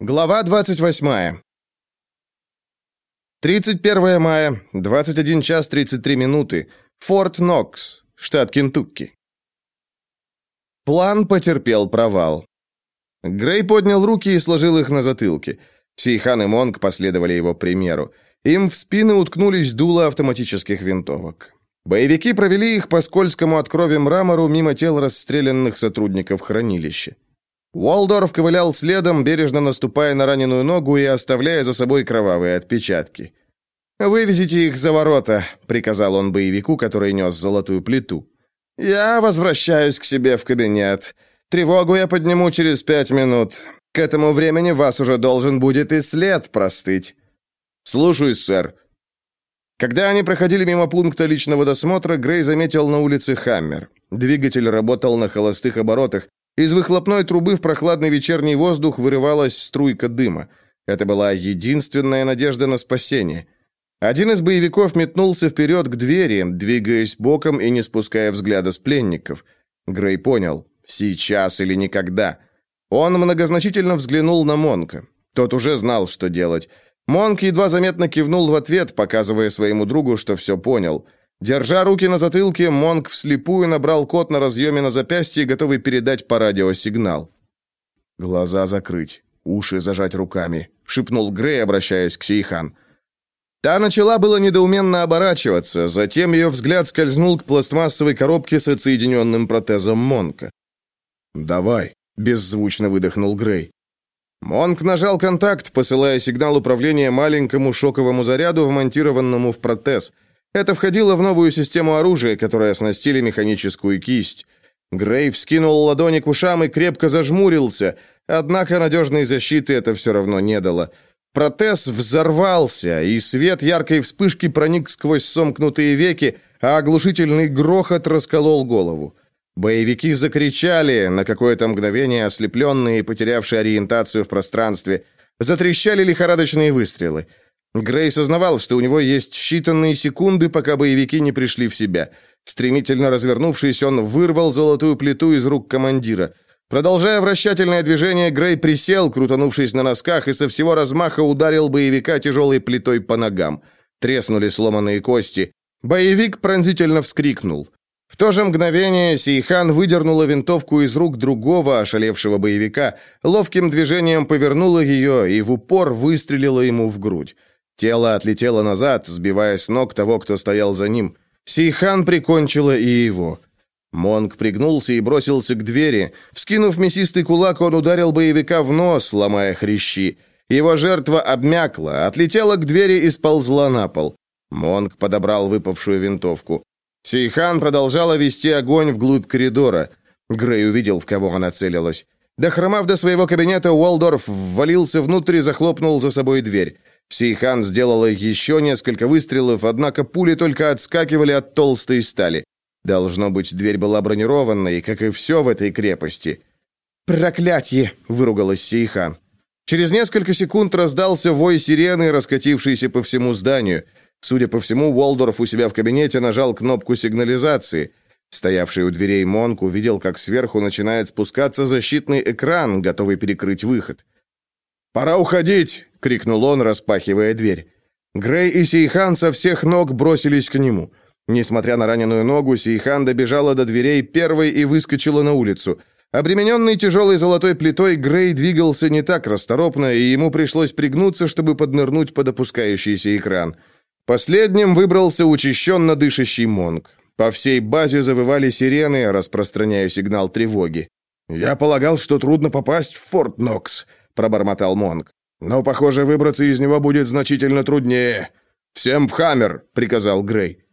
Глава 28. 31 мая, 21 час 33 минуты. Форт Нокс, штат Кентукки. План потерпел провал. Грей поднял руки и сложил их на затылке. Сейхан и Монг последовали его примеру. Им в спины уткнулись дула автоматических винтовок. Боевики провели их по скользкому от крови мрамору мимо тел расстрелянных сотрудников хранилища. Уолдорф ковылял следом, бережно наступая на раненую ногу и оставляя за собой кровавые отпечатки. «Вывезите их за ворота», — приказал он боевику, который нес золотую плиту. «Я возвращаюсь к себе в кабинет. Тревогу я подниму через пять минут. К этому времени вас уже должен будет и след простыть». «Слушаюсь, сэр». Когда они проходили мимо пункта личного досмотра, Грей заметил на улице «Хаммер». Двигатель работал на холостых оборотах, из выхлопной трубы в прохладный вечерний воздух вырывалась струйка дыма. Это была единственная надежда на спасение. Один из боевиков метнулся вперед к двери, двигаясь боком и не спуская взгляда с пленников. Грей понял, сейчас или никогда. Он многозначительно взглянул на Монка. Тот уже знал, что делать. Монк едва заметно кивнул в ответ, показывая своему другу, что все понял – Держа руки на затылке, Монг вслепую набрал код на разъеме на запястье, готовый передать по радио сигнал. «Глаза закрыть, уши зажать руками», — шепнул Грей, обращаясь к Сейхан. Та начала было недоуменно оборачиваться, затем ее взгляд скользнул к пластмассовой коробке с отсоединенным протезом Монка. «Давай», — беззвучно выдохнул Грей. Монк нажал контакт, посылая сигнал управления маленькому шоковому заряду, вмонтированному в протез — это входило в новую систему оружия, которой оснастили механическую кисть. Грейв скинул ладони к ушам и крепко зажмурился, однако надежной защиты это все равно не дало. Протез взорвался, и свет яркой вспышки проник сквозь сомкнутые веки, а оглушительный грохот расколол голову. Боевики закричали, на какое-то мгновение ослепленные и потерявшие ориентацию в пространстве. Затрещали лихорадочные выстрелы. Грей сознавал, что у него есть считанные секунды, пока боевики не пришли в себя. Стремительно развернувшись, он вырвал золотую плиту из рук командира. Продолжая вращательное движение, Грей присел, крутанувшись на носках, и со всего размаха ударил боевика тяжелой плитой по ногам. Треснули сломанные кости. Боевик пронзительно вскрикнул. В то же мгновение Сейхан выдернула винтовку из рук другого ошалевшего боевика, ловким движением повернула ее и в упор выстрелила ему в грудь. Тело отлетело назад, сбивая с ног того, кто стоял за ним. Сейхан прикончила и его. Монг пригнулся и бросился к двери. Вскинув мясистый кулак, он ударил боевика в нос, ломая хрящи. Его жертва обмякла, отлетела к двери и сползла на пол. Монг подобрал выпавшую винтовку. Сейхан продолжала вести огонь вглубь коридора. Грей увидел, в кого она целилась. Дохромав до своего кабинета, Уолдорф ввалился внутрь и захлопнул за собой дверь. Сейхан сделала еще несколько выстрелов, однако пули только отскакивали от толстой стали. Должно быть, дверь была бронированной, как и все в этой крепости. «Проклятье!» — выругалась Сейхан. Через несколько секунд раздался вой сирены, раскатившийся по всему зданию. Судя по всему, Уолдорф у себя в кабинете нажал кнопку сигнализации. Стоявший у дверей Монк увидел, как сверху начинает спускаться защитный экран, готовый перекрыть выход. «Пора уходить!» — крикнул он, распахивая дверь. Грей и Сейхан со всех ног бросились к нему. Несмотря на раненую ногу, Сейхан добежала до дверей первой и выскочила на улицу. Обремененный тяжелой золотой плитой, Грей двигался не так расторопно, и ему пришлось пригнуться, чтобы поднырнуть под опускающийся экран. Последним выбрался учащенно дышащий Монг. По всей базе завывали сирены, распространяя сигнал тревоги. «Я полагал, что трудно попасть в Форт Нокс», — пробормотал Монг. Но, похоже, выбраться из него будет значительно труднее. Всем в Хаммер, приказал Грей.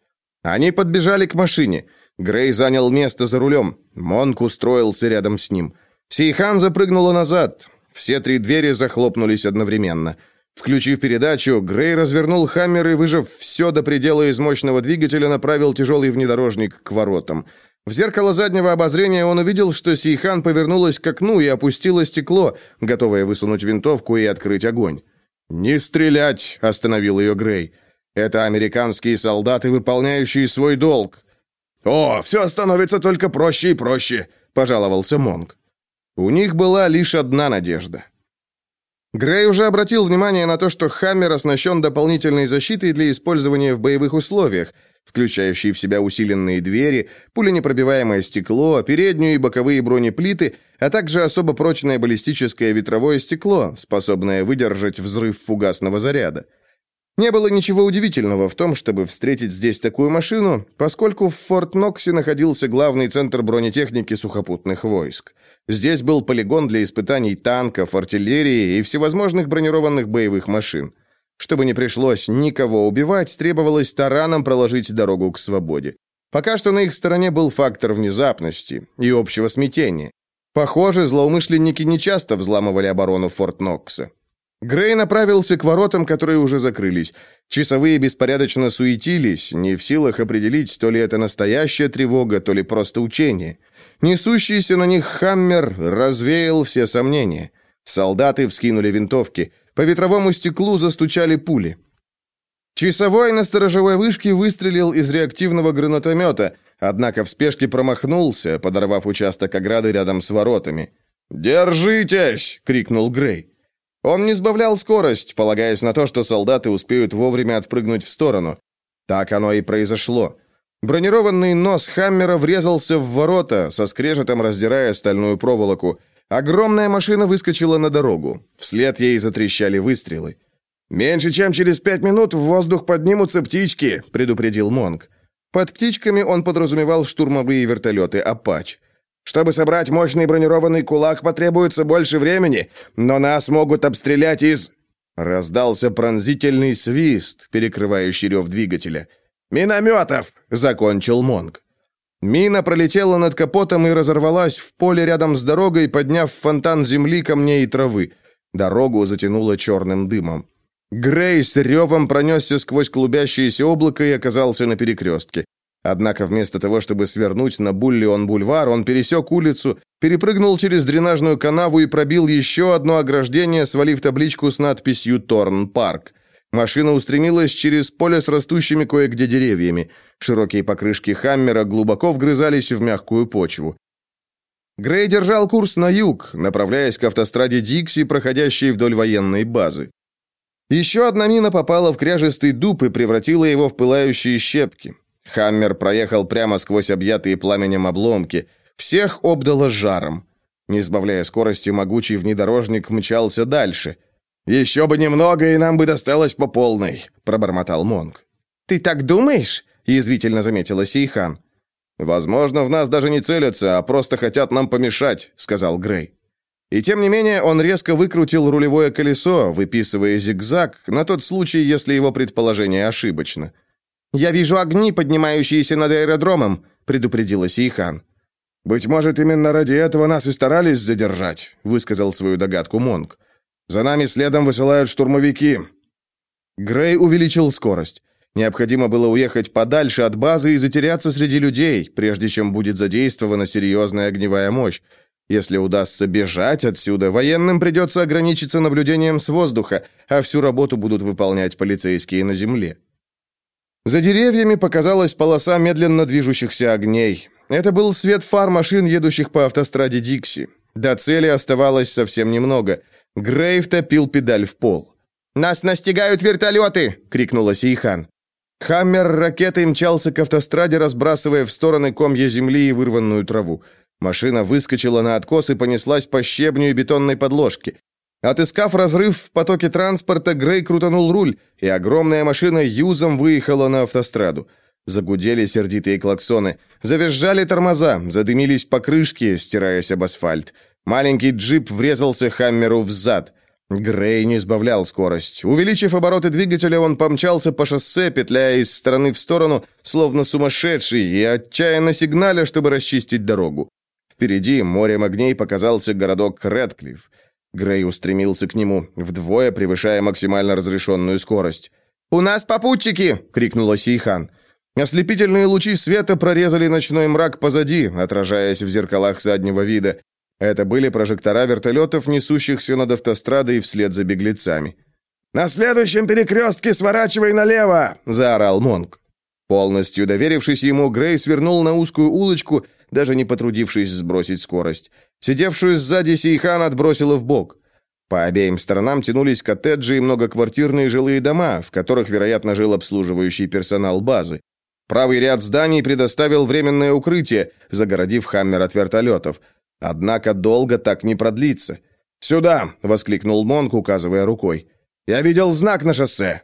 Они подбежали к машине. Грей занял место за рулем. Монк устроился рядом с ним. Сейхан запрыгнула назад. Все три двери захлопнулись одновременно. Включив передачу, Грей развернул Хаммер и, выжав все до предела из мощного двигателя, направил тяжелый внедорожник к воротам. В зеркало заднего обозрения он увидел, что Сейхан повернулась к окну и опустила стекло, готовая высунуть винтовку и открыть огонь. «Не стрелять!» – остановил ее Грей. «Это американские солдаты, выполняющие свой долг». «О, все становится только проще и проще», – пожаловался Монг. У них была лишь одна надежда. Грей уже обратил внимание на то, что «Хаммер» оснащен дополнительной защитой для использования в боевых условиях, включающей в себя усиленные двери, пуленепробиваемое стекло, переднюю и боковые бронеплиты, а также особо прочное баллистическое ветровое стекло, способное выдержать взрыв фугасного заряда. Не было ничего удивительного в том, чтобы встретить здесь такую машину, поскольку в Форт Ноксе находился главный центр бронетехники сухопутных войск. Здесь был полигон для испытаний танков, артиллерии и всевозможных бронированных боевых машин. Чтобы не пришлось никого убивать, требовалось тараном проложить дорогу к свободе. Пока что на их стороне был фактор внезапности и общего смятения. Похоже, злоумышленники нечасто взламывали оборону Форт Нокса. Грей направился к воротам, которые уже закрылись. Часовые беспорядочно суетились, не в силах определить, то ли это настоящая тревога, то ли просто учение. Несущийся на них «Хаммер» развеял все сомнения. Солдаты вскинули винтовки. По ветровому стеклу застучали пули. Часовой на сторожевой вышке выстрелил из реактивного гранатомета, однако в спешке промахнулся, подорвав участок ограды рядом с воротами. «Держитесь!» — крикнул Грей. Он не сбавлял скорость, полагаясь на то, что солдаты успеют вовремя отпрыгнуть в сторону. Так оно и произошло. Бронированный нос Хаммера врезался в ворота, со скрежетом раздирая стальную проволоку. Огромная машина выскочила на дорогу. Вслед ей затрещали выстрелы. «Меньше чем через пять минут в воздух поднимутся птички», — предупредил Монг. Под птичками он подразумевал штурмовые вертолеты «Апач». Чтобы собрать мощный бронированный кулак, потребуется больше времени, но нас могут обстрелять из...» Раздался пронзительный свист, перекрывающий рев двигателя. «Минометов!» — закончил Монг. Мина пролетела над капотом и разорвалась в поле рядом с дорогой, подняв фонтан земли, камней и травы. Дорогу затянуло черным дымом. Грей с ревом пронесся сквозь клубящееся облако и оказался на перекрестке. Однако вместо того, чтобы свернуть на Буллион-бульвар, он пересек улицу, перепрыгнул через дренажную канаву и пробил еще одно ограждение, свалив табличку с надписью «Торн-парк». Машина устремилась через поле с растущими кое-где деревьями. Широкие покрышки «Хаммера» глубоко вгрызались в мягкую почву. Грей держал курс на юг, направляясь к автостраде Дикси, проходящей вдоль военной базы. Еще одна мина попала в кряжестый дуб и превратила его в пылающие щепки. Хаммер проехал прямо сквозь объятые пламенем обломки. Всех обдало жаром. Не сбавляя скорости, могучий внедорожник мчался дальше. «Еще бы немного, и нам бы досталось по полной», — пробормотал Монг. «Ты так думаешь?» — язвительно заметила Сейхан. «Возможно, в нас даже не целятся, а просто хотят нам помешать», — сказал Грей. И тем не менее он резко выкрутил рулевое колесо, выписывая зигзаг, на тот случай, если его предположение ошибочно. «Я вижу огни, поднимающиеся над аэродромом», — предупредила Сейхан. «Быть может, именно ради этого нас и старались задержать», — высказал свою догадку Монг. «За нами следом высылают штурмовики». Грей увеличил скорость. Необходимо было уехать подальше от базы и затеряться среди людей, прежде чем будет задействована серьезная огневая мощь. Если удастся бежать отсюда, военным придется ограничиться наблюдением с воздуха, а всю работу будут выполнять полицейские на земле. За деревьями показалась полоса медленно движущихся огней. Это был свет фар машин, едущих по автостраде Дикси. До цели оставалось совсем немного. Грейв топил педаль в пол. «Нас настигают вертолеты!» — крикнула Сейхан. Хаммер ракетой мчался к автостраде, разбрасывая в стороны комья земли и вырванную траву. Машина выскочила на откос и понеслась по щебню и бетонной подложке. Отыскав разрыв в потоке транспорта, Грей крутанул руль, и огромная машина юзом выехала на автостраду. Загудели сердитые клаксоны, завизжали тормоза, задымились покрышки, стираясь об асфальт. Маленький джип врезался Хаммеру в зад. Грей не сбавлял скорость. Увеличив обороты двигателя, он помчался по шоссе, петляя из стороны в сторону, словно сумасшедший, и отчаянно сигналя, чтобы расчистить дорогу. Впереди морем огней показался городок Редклифф. Грей устремился к нему, вдвое превышая максимально разрешенную скорость. «У нас попутчики!» — крикнула Сейхан. Ослепительные лучи света прорезали ночной мрак позади, отражаясь в зеркалах заднего вида. Это были прожектора вертолетов, несущихся над автострадой вслед за беглецами. «На следующем перекрестке сворачивай налево!» — заорал Монк. Полностью доверившись ему, Грей свернул на узкую улочку, даже не потрудившись сбросить скорость. Сидевшую сзади Сейхан отбросила в бок. По обеим сторонам тянулись коттеджи и многоквартирные жилые дома, в которых, вероятно, жил обслуживающий персонал базы. Правый ряд зданий предоставил временное укрытие, загородив «Хаммер» от вертолетов. Однако долго так не продлится. «Сюда!» — воскликнул Монк, указывая рукой. «Я видел знак на шоссе!»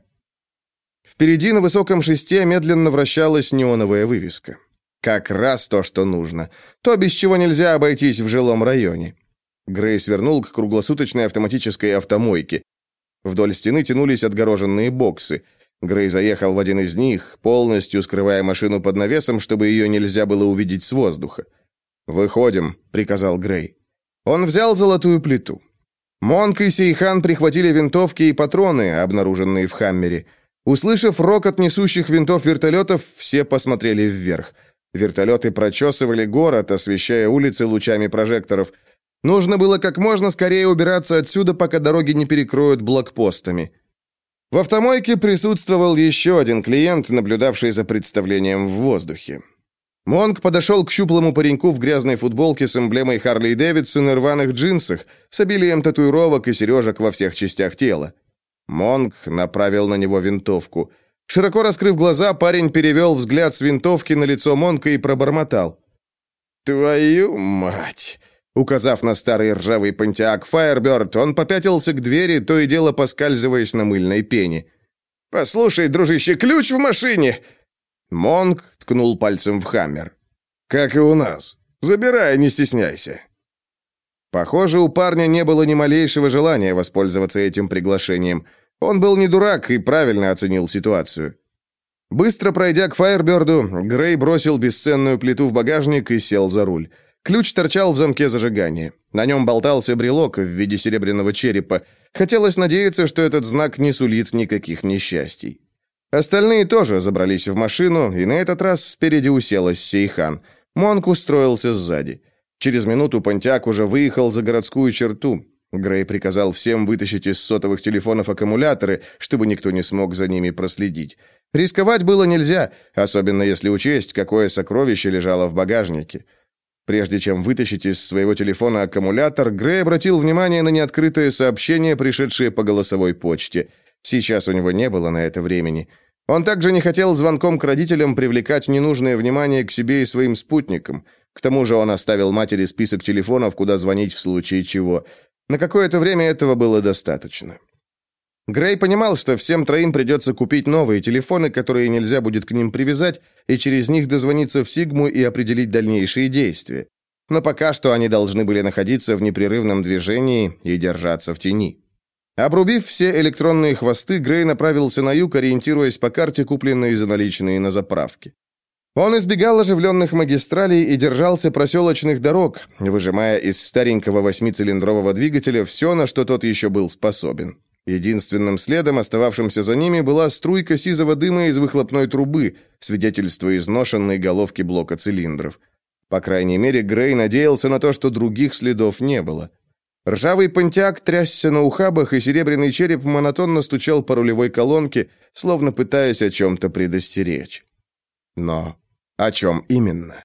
Впереди на высоком шесте медленно вращалась неоновая вывеска. Как раз то, что нужно. То, без чего нельзя обойтись в жилом районе. Грей свернул к круглосуточной автоматической автомойке. Вдоль стены тянулись отгороженные боксы. Грей заехал в один из них, полностью скрывая машину под навесом, чтобы ее нельзя было увидеть с воздуха. «Выходим», — приказал Грей. Он взял золотую плиту. Монк и Сейхан прихватили винтовки и патроны, обнаруженные в «Хаммере». Услышав рокот несущих винтов вертолетов, все посмотрели вверх. Вертолеты прочесывали город, освещая улицы лучами прожекторов. Нужно было как можно скорее убираться отсюда, пока дороги не перекроют блокпостами. В автомойке присутствовал еще один клиент, наблюдавший за представлением в воздухе. Монк подошел к щуплому пареньку в грязной футболке с эмблемой Харли Дэвидсон и рваных джинсах, с обилием татуировок и сережек во всех частях тела. Монк направил на него винтовку. Широко раскрыв глаза, парень перевел взгляд с винтовки на лицо Монка и пробормотал. «Твою мать!» Указав на старый ржавый понтиак Firebird, он попятился к двери, то и дело поскальзываясь на мыльной пене. «Послушай, дружище, ключ в машине!» Монк ткнул пальцем в хаммер. «Как и у нас. Забирай, не стесняйся». Похоже, у парня не было ни малейшего желания воспользоваться этим приглашением. Он был не дурак и правильно оценил ситуацию. Быстро пройдя к Фаерберду, Грей бросил бесценную плиту в багажник и сел за руль. Ключ торчал в замке зажигания. На нем болтался брелок в виде серебряного черепа. Хотелось надеяться, что этот знак не сулит никаких несчастий. Остальные тоже забрались в машину, и на этот раз спереди уселась Сейхан. Монк устроился сзади. Через минуту Понтяк уже выехал за городскую черту. Грей приказал всем вытащить из сотовых телефонов аккумуляторы, чтобы никто не смог за ними проследить. Рисковать было нельзя, особенно если учесть, какое сокровище лежало в багажнике. Прежде чем вытащить из своего телефона аккумулятор, Грей обратил внимание на неоткрытое сообщение, пришедшее по голосовой почте. Сейчас у него не было на это времени. Он также не хотел звонком к родителям привлекать ненужное внимание к себе и своим спутникам. К тому же он оставил матери список телефонов, куда звонить в случае чего. На какое-то время этого было достаточно. Грей понимал, что всем троим придется купить новые телефоны, которые нельзя будет к ним привязать, и через них дозвониться в Сигму и определить дальнейшие действия. Но пока что они должны были находиться в непрерывном движении и держаться в тени. Обрубив все электронные хвосты, Грей направился на юг, ориентируясь по карте, купленной за наличные на заправке. Он избегал оживленных магистралей и держался проселочных дорог, выжимая из старенького восьмицилиндрового двигателя все, на что тот еще был способен. Единственным следом, остававшимся за ними, была струйка сизого дыма из выхлопной трубы, свидетельство изношенной головки блока цилиндров. По крайней мере, Грей надеялся на то, что других следов не было. Ржавый понтяк трясся на ухабах, и серебряный череп монотонно стучал по рулевой колонке, словно пытаясь о чем-то предостеречь. Но о чем именно?